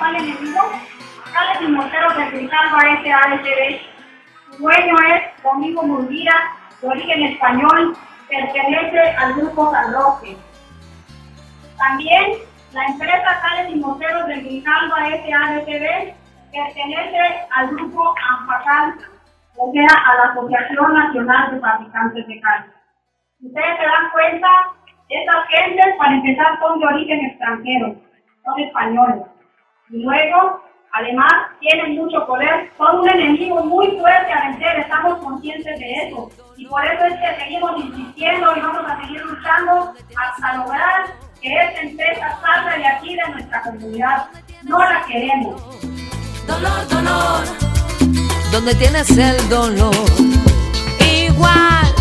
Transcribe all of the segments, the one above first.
al enemigo? Tales y morteros del Grijalva SASB. Su dueño es Domingo Murguía, de origen español, pertenece al grupo San Roque. También la empresa Tales y Morteros del Grijalva SADCB pertenece al grupo AMPACAL, o sea, a la Asociación Nacional de Fabricantes de Cal. Ustedes se dan cuenta, estas gentes, para empezar, son de origen extranjero, son españoles. Y luego, además, tienen mucho poder, son un enemigo muy fuerte a vencer, estamos conscientes de eso. Y por eso es que seguimos insistiendo y vamos a seguir luchando hasta lograr que esta empresa salga de aquí, de nuestra comunidad. No la queremos. Dolor, dolor, donde tienes el dolor. Igual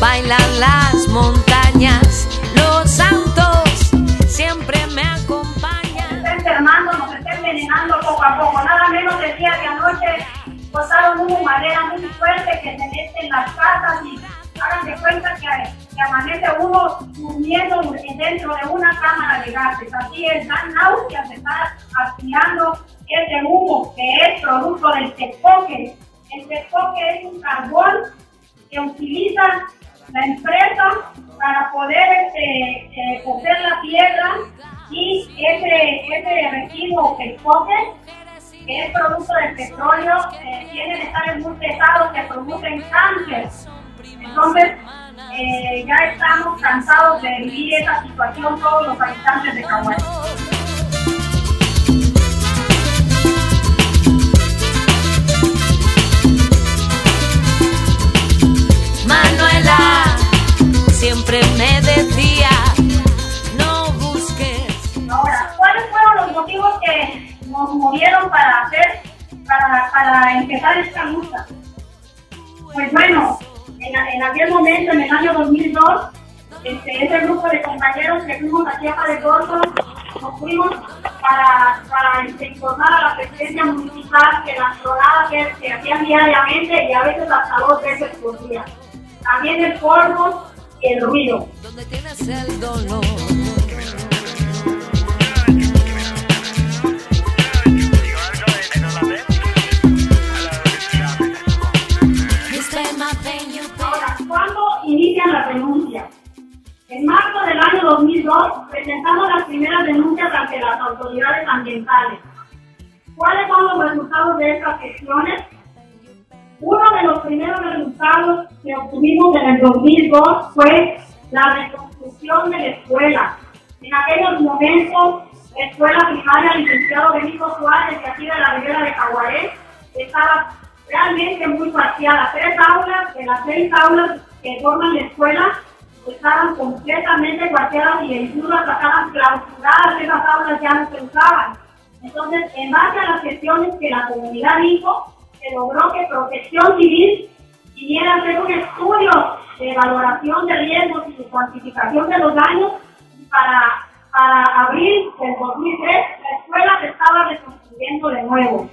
bailan las montañas, los santos siempre me acompañan. Nos está envenenando poco a poco. Nada menos decía que anoche botaron una madera muy fuerte que se mete en las casas y hagan de cuenta que, que amanece uno durmiendo dentro de una cámara de gases. Así es, dan náuseas, se está aspirando ese humo que es producto del tecoque. El tecoque es un carbón que utiliza la empresa para poder este, eh, la tierra y ese, ese residuo tecoque que es producto del petróleo, eh, tiene metales muy pesados que producen cáncer. Entonces, eh, ya estamos cansados de vivir esa situación todos los habitantes de Cahuay. Para, empezar esta lucha? Pues bueno, en, en aquel momento, en el año 2002, este, ese grupo de compañeros que fuimos a Chiapa de Corzo, nos fuimos para, para informar a la presidencia municipal que las tronadas que se hacían diariamente y a veces hasta dos veces por día. También el polvo y el ruido. Donde tienes el dolor. Autoridades ambientales. ¿Cuáles son los resultados de estas gestiones? Uno de los primeros resultados que obtuvimos en el 2002 fue la reconstrucción de la escuela. En aquellos momentos, la escuela primaria licenciado Benito Suárez, de aquí de la Ribera de Caguaré, estaba realmente muy parcial. Tres aulas de las seis aulas que forman la escuela estaban completamente parciadas y hasta estaban clausuradas, esas aulas ya no se usaban. Entonces, en base a las gestiones que la comunidad hizo, se logró que Protección Civil viniera a hacer un estudio de valoración de riesgos y de cuantificación de los daños para, para abril del 2003 la escuela se estaba reconstruyendo de nuevo.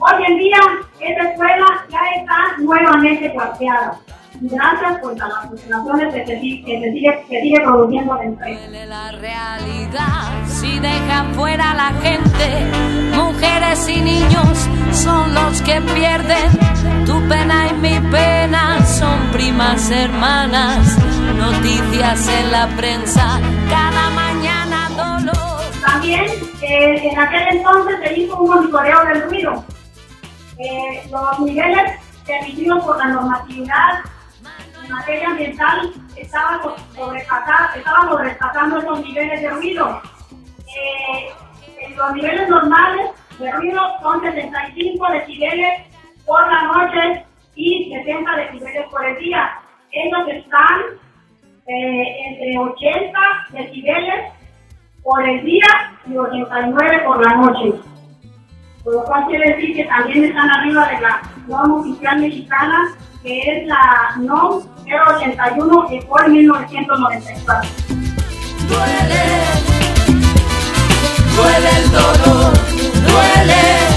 Hoy en día esa escuela ya está nuevamente cuarteada. Gracias pues, a las funcionaciones que se, sigue, que se sigue, que sigue produciendo la empresa. La realidad si deja fuera a la gente. Mujeres y niños son los que pierden. Tu pena y mi pena son primas hermanas. Noticias en la prensa cada mañana dolor. También eh, en aquel entonces se hizo un monitoreo del ruido. Eh, los niveles permitidos por la normatividad materia ambiental estaban sobrepasando esos niveles de ruido. Eh, en los niveles normales de ruido son 75 decibeles por la noche y 70 decibeles por el día. Ellos están eh, entre 80 decibeles por el día y 89 por la noche. Por lo cual quiere decir que también están arriba de la norma oficial mexicana, que es la NOM 081 y por 1994. Duele, duele el dolor, duele,